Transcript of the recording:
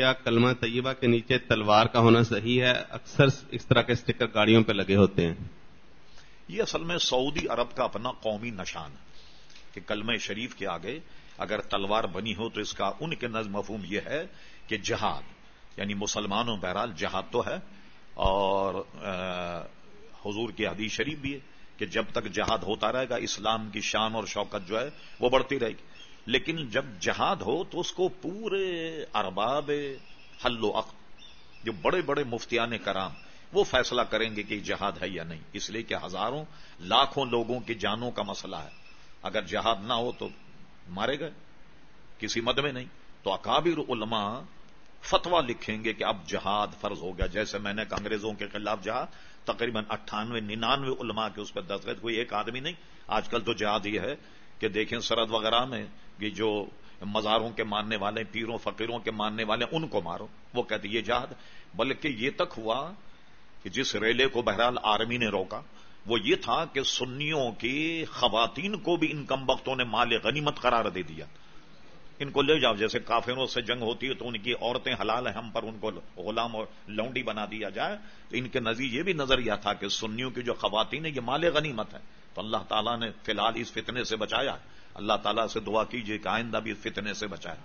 کیا کلمہ طیبہ کے نیچے تلوار کا ہونا صحیح ہے؟ اکثر اس طرح کے اسٹیکر گاڑیوں پہ لگے ہوتے ہیں۔ یہ اصل میں سعودی عرب کا اپنا قومی نشان ہے کہ کلمہ شریف کے آگے اگر تلوار بنی ہو تو اس کا ان کے نظم مفہوم یہ ہے کہ جہاد یعنی مسلمانوں بہرحال جہاد تو ہے اور حضور کی حدیث شریف بھی ہے کہ جب تک جہاد ہوتا رہے گا، اسلام کی شان اور شوکت جو ہے وہ بڑھتی رہے گی۔ لیکن جب جہاد ہو تو اس کو پورے ارباب حل و عقد، جو بڑے بڑے مفتیان کرام، وہ فیصلہ کریں گے کہ جہاد ہے یا نہیں۔ اس لیے کہ ہزاروں، لاکھوں لوگوں کی جانوں کا مسئلہ ہے۔ اگر جہاد نہ ہو تو مارے گئے، کسی مد میں نہیں۔ تو اکابر علماء فتوا لکھیں گے کہ اب جہاد فرض ہو گیا۔ جیسے میں نے انگریزوں کے خلاف جہاد، تقریباً اٹھانوے، ننانوے علماء کے اس پہ دستخط کوئی ایک آدمی نہیں، آج کل تو جہاد یہ ہے۔ کہ دیکھیں سرد وغیرہ میں کہ جو مزاروں کے ماننے والے، پیروں، فقیروں کے ماننے والے، ان کو مارو۔ وہ کہتے یہ جہاد۔ بلکہ یہ تک ہوا کہ جس ریلے کو بہرحال آرمی نے روکا، وہ یہ تھا کہ سنیوں کی خواتین کو بھی ان کم وقتوں نے مال غنیمت قرار دے دیا۔ ان کو لے جاؤ۔ جیسے کافروں سے جنگ ہوتی ہے تو ان کی عورتیں حلال ہیں، ہم پر ان کو غلام اور لونڈی بنا دیا جائے۔ تو ان کے نظیر یہ بھی نظریہ تھا کہ سنیوں کی جو خواتین ہیں، یہ مال غنیمت ہے تو اللہ تعالیٰ نے فی الحال اس فتنے سے بچایا۔ اللہ تعالیٰ سے دعا کیجیے کہ آئندہ بھی اس فتنے سے بچائے۔